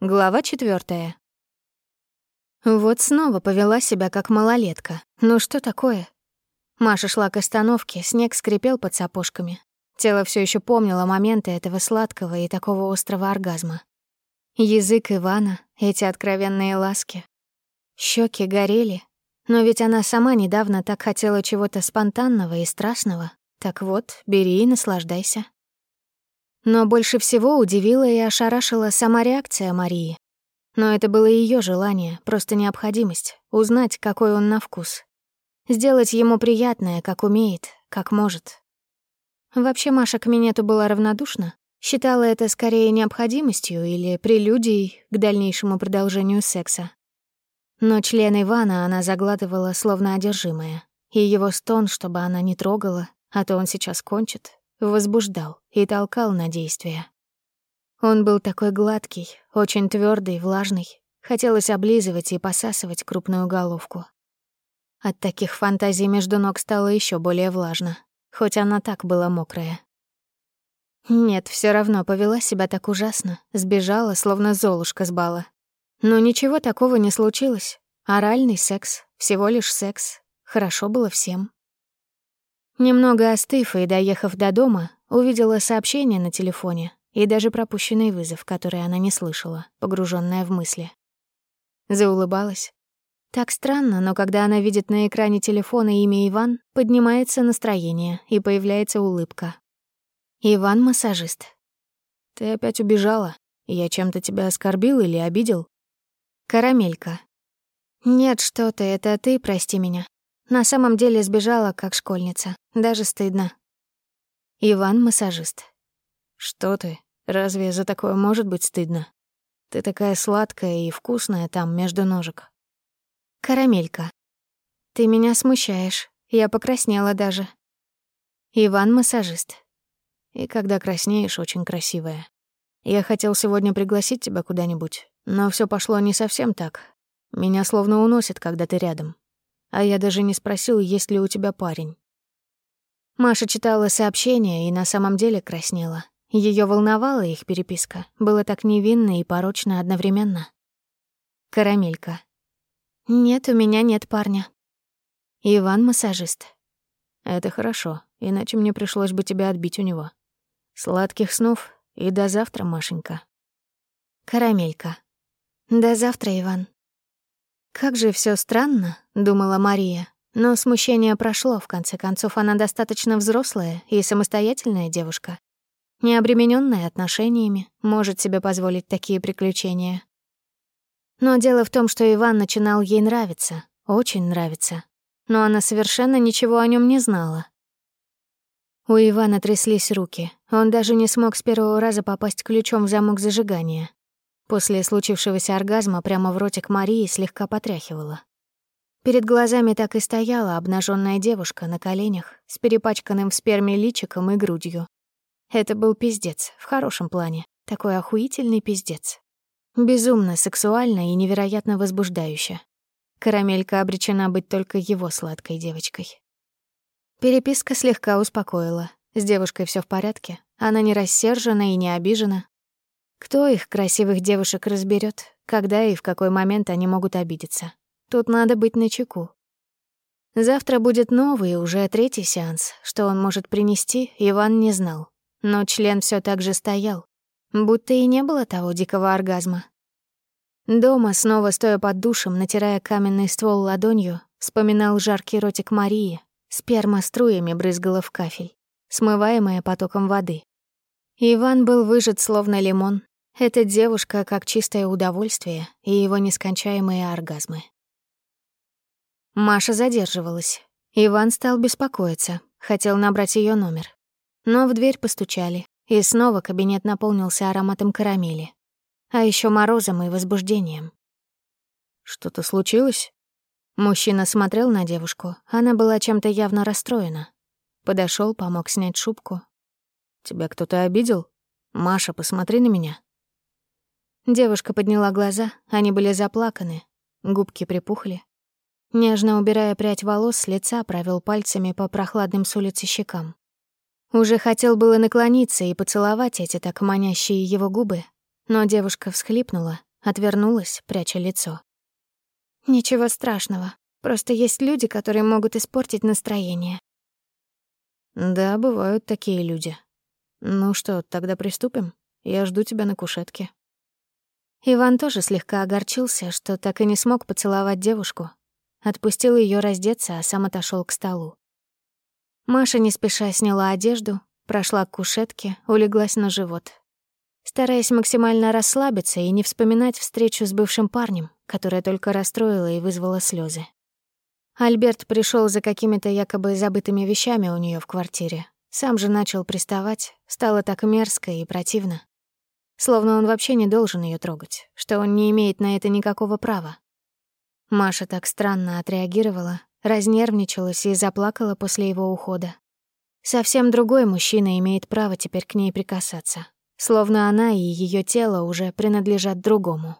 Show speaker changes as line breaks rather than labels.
Глава четвертая. Вот снова повела себя как малолетка. Ну что такое? Маша шла к остановке, снег скрипел под сапожками. Тело все еще помнило моменты этого сладкого и такого острого оргазма. Язык Ивана, эти откровенные ласки. Щеки горели. Но ведь она сама недавно так хотела чего-то спонтанного и страстного. Так вот, бери и наслаждайся. Но больше всего удивила и ошарашила сама реакция Марии. Но это было ее желание, просто необходимость — узнать, какой он на вкус. Сделать ему приятное, как умеет, как может. Вообще Маша к минету была равнодушна, считала это скорее необходимостью или прелюдией к дальнейшему продолжению секса. Но член Ивана она заглатывала словно одержимая, и его стон, чтобы она не трогала, а то он сейчас кончит, возбуждал и толкал на действие. Он был такой гладкий, очень твердый, влажный. Хотелось облизывать и посасывать крупную головку. От таких фантазий между ног стало еще более влажно, хоть она так была мокрая. Нет, все равно повела себя так ужасно, сбежала, словно золушка с бала. Но ничего такого не случилось. Оральный секс, всего лишь секс. Хорошо было всем. Немного остыв и доехав до дома, увидела сообщение на телефоне и даже пропущенный вызов, который она не слышала, погруженная в мысли. Заулыбалась. Так странно, но когда она видит на экране телефона имя Иван, поднимается настроение и появляется улыбка. Иван-массажист. «Ты опять убежала? Я чем-то тебя оскорбил или обидел?» Карамелька. «Нет, что ты, это ты, прости меня. На самом деле сбежала, как школьница. Даже стыдно. Иван — массажист. Что ты? Разве за такое может быть стыдно? Ты такая сладкая и вкусная там, между ножек. Карамелька. Ты меня смущаешь. Я покраснела даже. Иван — массажист. И когда краснеешь, очень красивая. Я хотел сегодня пригласить тебя куда-нибудь, но все пошло не совсем так. Меня словно уносит, когда ты рядом. А я даже не спросил, есть ли у тебя парень. Маша читала сообщения и на самом деле краснела. Ее волновала их переписка. Было так невинно и порочно одновременно. Карамелька. «Нет, у меня нет парня». Иван — массажист. «Это хорошо, иначе мне пришлось бы тебя отбить у него. Сладких снов и до завтра, Машенька». Карамелька. «До завтра, Иван». «Как же все странно», — думала Мария. Но смущение прошло, в конце концов, она достаточно взрослая и самостоятельная девушка. Не обременённая отношениями, может себе позволить такие приключения. Но дело в том, что Иван начинал ей нравиться, очень нравиться. Но она совершенно ничего о нем не знала. У Ивана тряслись руки. Он даже не смог с первого раза попасть ключом в замок зажигания. После случившегося оргазма прямо в ротик Марии слегка потряхивала. Перед глазами так и стояла обнаженная девушка на коленях с перепачканным в сперме личиком и грудью. Это был пиздец, в хорошем плане. Такой охуительный пиздец. Безумно сексуально и невероятно возбуждающе. Карамелька обречена быть только его сладкой девочкой. Переписка слегка успокоила. С девушкой все в порядке. Она не рассержена и не обижена. Кто их, красивых девушек, разберет, когда и в какой момент они могут обидеться? Тут надо быть начеку. Завтра будет новый, уже третий сеанс. Что он может принести, Иван не знал. Но член все так же стоял, будто и не было того дикого оргазма. Дома, снова стоя под душем, натирая каменный ствол ладонью, вспоминал жаркий ротик Марии. Сперма струями брызгала в кафель, смываемая потоком воды. Иван был выжат словно лимон, эта девушка как чистое удовольствие и его нескончаемые оргазмы. Маша задерживалась. Иван стал беспокоиться, хотел набрать ее номер. Но в дверь постучали, и снова кабинет наполнился ароматом карамели. А еще морозом и возбуждением. «Что-то случилось?» Мужчина смотрел на девушку, она была чем-то явно расстроена. Подошел, помог снять шубку. «Тебя кто-то обидел? Маша, посмотри на меня». Девушка подняла глаза, они были заплаканы, губки припухли. Нежно убирая прядь волос с лица, провел пальцами по прохладным с улицы щекам. Уже хотел было наклониться и поцеловать эти так манящие его губы, но девушка всхлипнула отвернулась, пряча лицо. «Ничего страшного. Просто есть люди, которые могут испортить настроение».
«Да, бывают такие люди. Ну что, тогда приступим? Я жду тебя на кушетке».
Иван тоже слегка огорчился, что так и не смог поцеловать девушку. Отпустил ее раздеться, а сам отошел к столу. Маша не спеша сняла одежду, прошла к кушетке, улеглась на живот. Стараясь максимально расслабиться и не вспоминать встречу с бывшим парнем, которая только расстроила и вызвала слезы. Альберт пришел за какими-то якобы забытыми вещами у нее в квартире. Сам же начал приставать, стало так мерзко и противно. Словно он вообще не должен ее трогать, что он не имеет на это никакого права. Маша так странно отреагировала, разнервничалась и заплакала после его ухода. Совсем другой мужчина имеет право теперь к ней прикасаться, словно она и ее тело уже принадлежат другому.